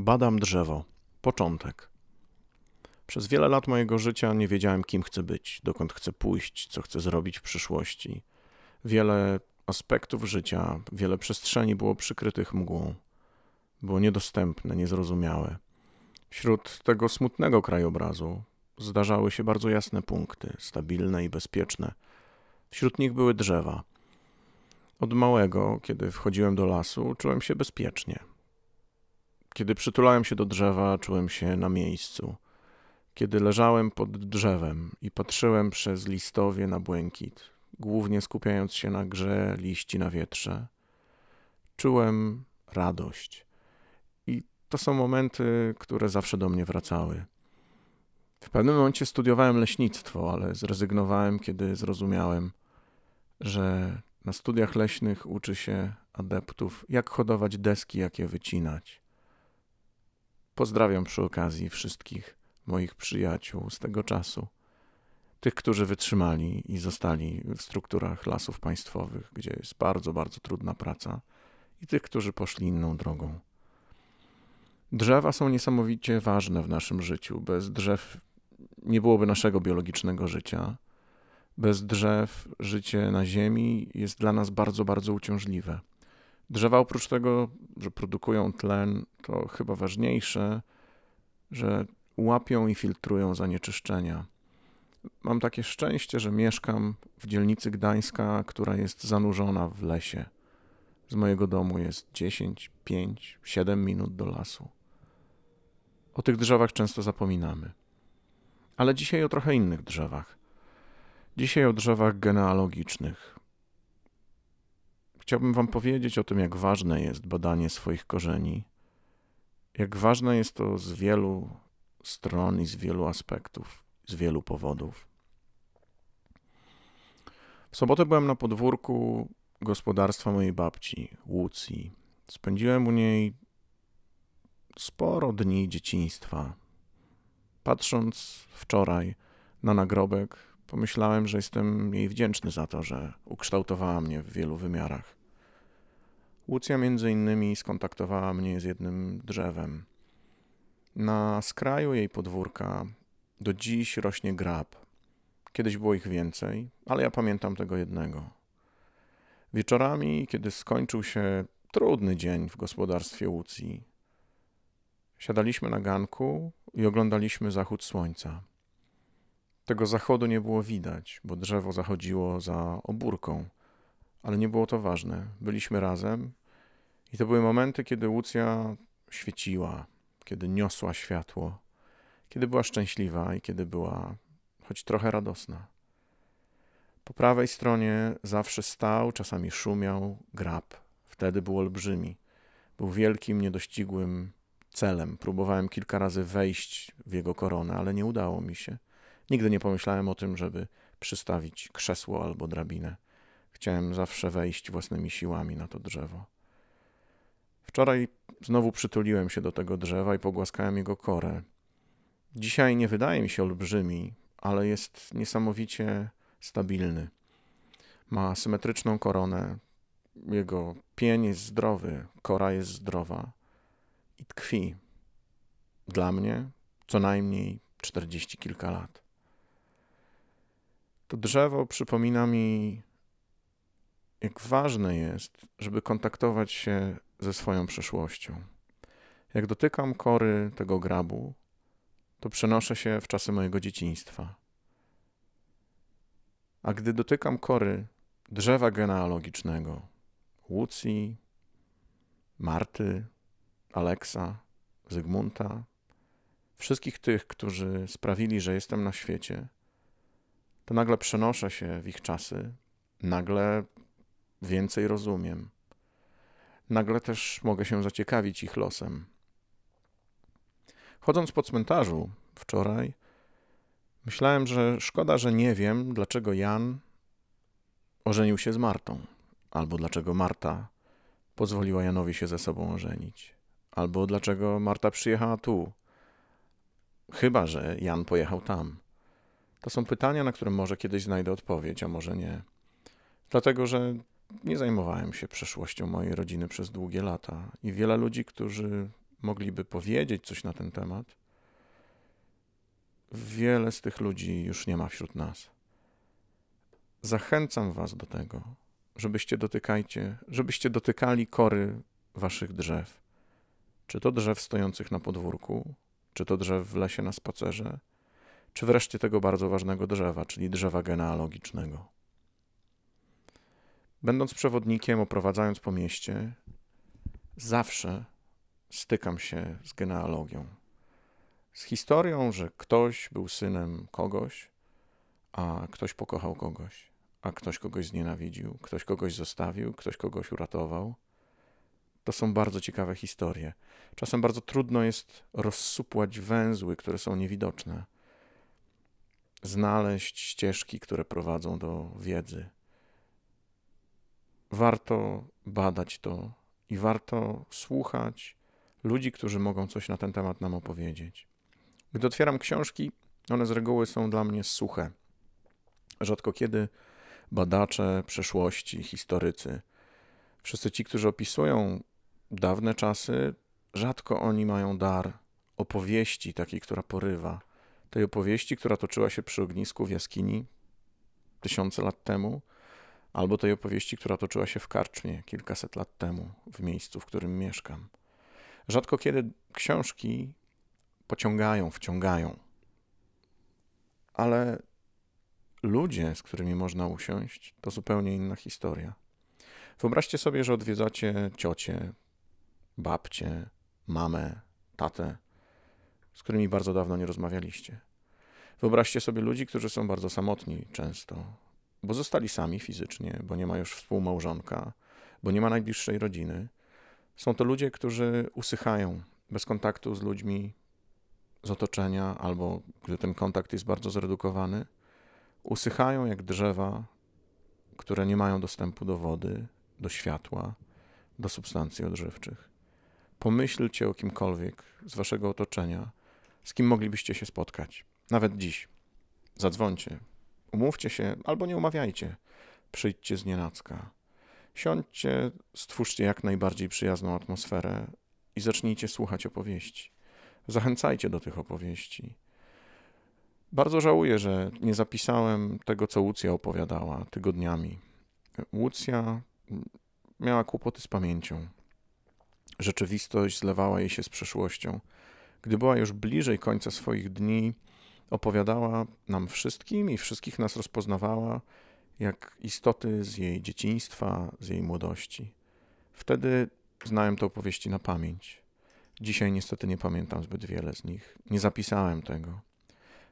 Badam drzewo. Początek. Przez wiele lat mojego życia nie wiedziałem, kim chcę być, dokąd chcę pójść, co chcę zrobić w przyszłości. Wiele aspektów życia, wiele przestrzeni było przykrytych mgłą. Było niedostępne, niezrozumiałe. Wśród tego smutnego krajobrazu zdarzały się bardzo jasne punkty, stabilne i bezpieczne. Wśród nich były drzewa. Od małego, kiedy wchodziłem do lasu, czułem się bezpiecznie. Kiedy przytulałem się do drzewa, czułem się na miejscu. Kiedy leżałem pod drzewem i patrzyłem przez listowie na błękit, głównie skupiając się na grze liści na wietrze, czułem radość. I to są momenty, które zawsze do mnie wracały. W pewnym momencie studiowałem leśnictwo, ale zrezygnowałem, kiedy zrozumiałem, że na studiach leśnych uczy się adeptów, jak hodować deski, jak je wycinać. Pozdrawiam przy okazji wszystkich moich przyjaciół z tego czasu. Tych, którzy wytrzymali i zostali w strukturach lasów państwowych, gdzie jest bardzo, bardzo trudna praca, i tych, którzy poszli inną drogą. Drzewa są niesamowicie ważne w naszym życiu. Bez drzew nie byłoby naszego biologicznego życia. Bez drzew życie na Ziemi jest dla nas bardzo, bardzo uciążliwe. Drzewa oprócz tego, że produkują tlen, to chyba ważniejsze, że łapią i filtrują zanieczyszczenia. Mam takie szczęście, że mieszkam w dzielnicy Gdańska, która jest zanurzona w lesie. Z mojego domu jest 10, 5, 7 minut do lasu. O tych drzewach często zapominamy. Ale dzisiaj o trochę innych drzewach. Dzisiaj o drzewach genealogicznych. Chciałbym Wam powiedzieć o tym, jak ważne jest badanie swoich korzeni, jak ważne jest to z wielu stron i z wielu aspektów, z wielu powodów. W sobotę byłem na podwórku gospodarstwa mojej babci, Łucji. Spędziłem u niej sporo dni dzieciństwa. Patrząc wczoraj na nagrobek, pomyślałem, że jestem jej wdzięczny za to, że ukształtowała mnie w wielu wymiarach. Łucja między innymi skontaktowała mnie z jednym drzewem. Na skraju jej podwórka do dziś rośnie grab. Kiedyś było ich więcej, ale ja pamiętam tego jednego. Wieczorami, kiedy skończył się trudny dzień w gospodarstwie Łucji, siadaliśmy na ganku i oglądaliśmy zachód słońca. Tego zachodu nie było widać, bo drzewo zachodziło za obórką, ale nie było to ważne. Byliśmy razem i to były momenty, kiedy Łucja świeciła, kiedy niosła światło, kiedy była szczęśliwa i kiedy była choć trochę radosna. Po prawej stronie zawsze stał, czasami szumiał grab. Wtedy był olbrzymi. Był wielkim, niedościgłym celem. Próbowałem kilka razy wejść w jego koronę, ale nie udało mi się. Nigdy nie pomyślałem o tym, żeby przystawić krzesło albo drabinę. Chciałem zawsze wejść własnymi siłami na to drzewo. Wczoraj znowu przytuliłem się do tego drzewa i pogłaskałem jego korę. Dzisiaj nie wydaje mi się olbrzymi, ale jest niesamowicie stabilny. Ma symetryczną koronę. Jego pień jest zdrowy, kora jest zdrowa i tkwi. Dla mnie co najmniej czterdzieści kilka lat. To drzewo przypomina mi, jak ważne jest, żeby kontaktować się ze swoją przeszłością. Jak dotykam kory tego grabu, to przenoszę się w czasy mojego dzieciństwa. A gdy dotykam kory drzewa genealogicznego, Łucji, Marty, Aleksa, Zygmunta, wszystkich tych, którzy sprawili, że jestem na świecie, to nagle przenoszę się w ich czasy, nagle więcej rozumiem nagle też mogę się zaciekawić ich losem. Chodząc po cmentarzu wczoraj, myślałem, że szkoda, że nie wiem, dlaczego Jan ożenił się z Martą, albo dlaczego Marta pozwoliła Janowi się ze sobą ożenić, albo dlaczego Marta przyjechała tu, chyba że Jan pojechał tam. To są pytania, na które może kiedyś znajdę odpowiedź, a może nie. Dlatego, że nie zajmowałem się przeszłością mojej rodziny przez długie lata i wiele ludzi, którzy mogliby powiedzieć coś na ten temat, wiele z tych ludzi już nie ma wśród nas. Zachęcam Was do tego, żebyście dotykajcie, żebyście dotykali kory waszych drzew. Czy to drzew stojących na podwórku, czy to drzew w lesie na spacerze, czy wreszcie tego bardzo ważnego drzewa, czyli drzewa genealogicznego. Będąc przewodnikiem, oprowadzając po mieście, zawsze stykam się z genealogią. Z historią, że ktoś był synem kogoś, a ktoś pokochał kogoś, a ktoś kogoś znienawidził, ktoś kogoś zostawił, ktoś kogoś uratował. To są bardzo ciekawe historie. Czasem bardzo trudno jest rozsupłać węzły, które są niewidoczne, znaleźć ścieżki, które prowadzą do wiedzy. Warto badać to i warto słuchać ludzi, którzy mogą coś na ten temat nam opowiedzieć. Gdy otwieram książki, one z reguły są dla mnie suche. Rzadko kiedy badacze przeszłości, historycy, wszyscy ci, którzy opisują dawne czasy, rzadko oni mają dar opowieści takiej, która porywa. Tej opowieści, która toczyła się przy ognisku w jaskini tysiące lat temu, albo tej opowieści, która toczyła się w karczmie kilkaset lat temu, w miejscu, w którym mieszkam. Rzadko kiedy książki pociągają, wciągają, ale ludzie, z którymi można usiąść, to zupełnie inna historia. Wyobraźcie sobie, że odwiedzacie ciocie, babcie, mamę, tatę, z którymi bardzo dawno nie rozmawialiście. Wyobraźcie sobie ludzi, którzy są bardzo samotni często, bo zostali sami fizycznie, bo nie ma już współmałżonka, bo nie ma najbliższej rodziny. Są to ludzie, którzy usychają bez kontaktu z ludźmi z otoczenia, albo gdy ten kontakt jest bardzo zredukowany, usychają jak drzewa, które nie mają dostępu do wody, do światła, do substancji odżywczych. Pomyślcie o kimkolwiek z waszego otoczenia, z kim moglibyście się spotkać, nawet dziś. Zadzwońcie, umówcie się albo nie umawiajcie, przyjdźcie z nienacka. Siądźcie, stwórzcie jak najbardziej przyjazną atmosferę i zacznijcie słuchać opowieści. Zachęcajcie do tych opowieści. Bardzo żałuję, że nie zapisałem tego, co Łucja opowiadała tygodniami. Łucja miała kłopoty z pamięcią. Rzeczywistość zlewała jej się z przeszłością. Gdy była już bliżej końca swoich dni, opowiadała nam wszystkim i wszystkich nas rozpoznawała jak istoty z jej dzieciństwa, z jej młodości. Wtedy znałem te opowieści na pamięć. Dzisiaj niestety nie pamiętam zbyt wiele z nich. Nie zapisałem tego.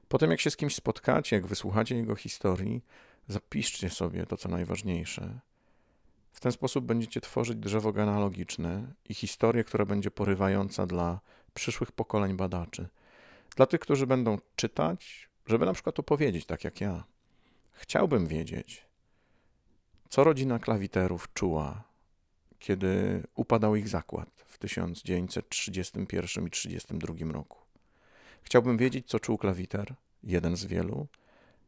Potem, jak się z kimś spotkacie, jak wysłuchacie jego historii, zapiszcie sobie to, co najważniejsze. W ten sposób będziecie tworzyć drzewo genealogiczne i historię, która będzie porywająca dla przyszłych pokoleń badaczy. Dla tych, którzy będą czytać, żeby na przykład opowiedzieć, tak jak ja. Chciałbym wiedzieć, co rodzina klawiterów czuła, kiedy upadał ich zakład w 1931 i 1932 roku. Chciałbym wiedzieć, co czuł klawiter, jeden z wielu,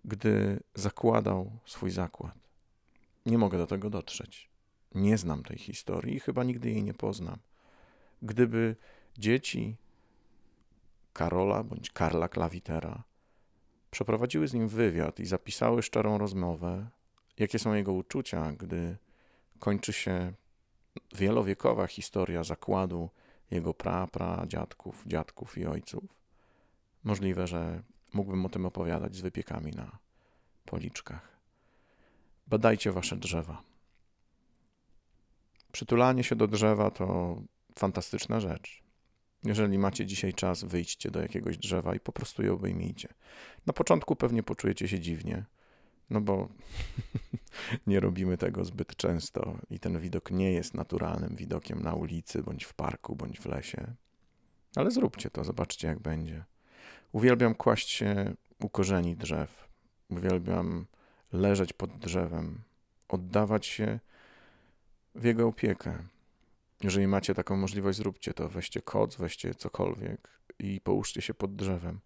gdy zakładał swój zakład. Nie mogę do tego dotrzeć. Nie znam tej historii i chyba nigdy jej nie poznam. Gdyby dzieci Karola bądź Karla Klawitera przeprowadziły z nim wywiad i zapisały szczerą rozmowę, jakie są jego uczucia, gdy kończy się wielowiekowa historia zakładu jego pra, pra, dziadków, dziadków i ojców, Możliwe, że mógłbym o tym opowiadać z wypiekami na policzkach. Badajcie wasze drzewa. Przytulanie się do drzewa to fantastyczna rzecz. Jeżeli macie dzisiaj czas, wyjdźcie do jakiegoś drzewa i po prostu je obejmijcie. Na początku pewnie poczujecie się dziwnie, no bo nie robimy tego zbyt często i ten widok nie jest naturalnym widokiem na ulicy, bądź w parku, bądź w lesie. Ale zróbcie to, zobaczcie jak będzie. Uwielbiam kłaść się u korzeni drzew. Uwielbiam leżeć pod drzewem, oddawać się w jego opiekę. Jeżeli macie taką możliwość, zróbcie to. Weźcie koc, weźcie cokolwiek i połóżcie się pod drzewem.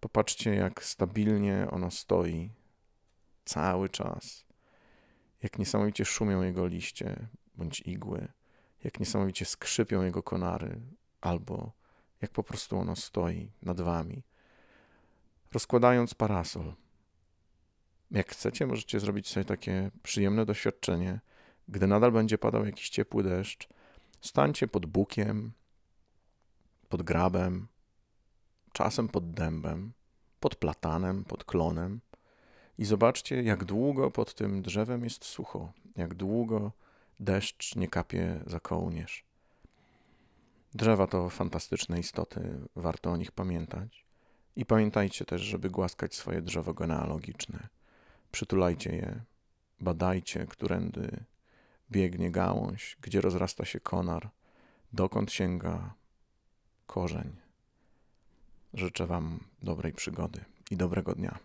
Popatrzcie, jak stabilnie ono stoi cały czas. Jak niesamowicie szumią jego liście bądź igły, jak niesamowicie skrzypią jego konary, albo jak po prostu ono stoi nad wami, rozkładając parasol. Jak chcecie, możecie zrobić sobie takie przyjemne doświadczenie, gdy nadal będzie padał jakiś ciepły deszcz, stańcie pod bukiem, pod grabem, czasem pod dębem, pod platanem, pod klonem i zobaczcie, jak długo pod tym drzewem jest sucho, jak długo deszcz nie kapie za kołnierz. Drzewa to fantastyczne istoty, warto o nich pamiętać. I pamiętajcie też, żeby głaskać swoje drzewo genealogiczne. Przytulajcie je, badajcie, którędy biegnie gałąź, gdzie rozrasta się konar, dokąd sięga korzeń. Życzę Wam dobrej przygody i dobrego dnia.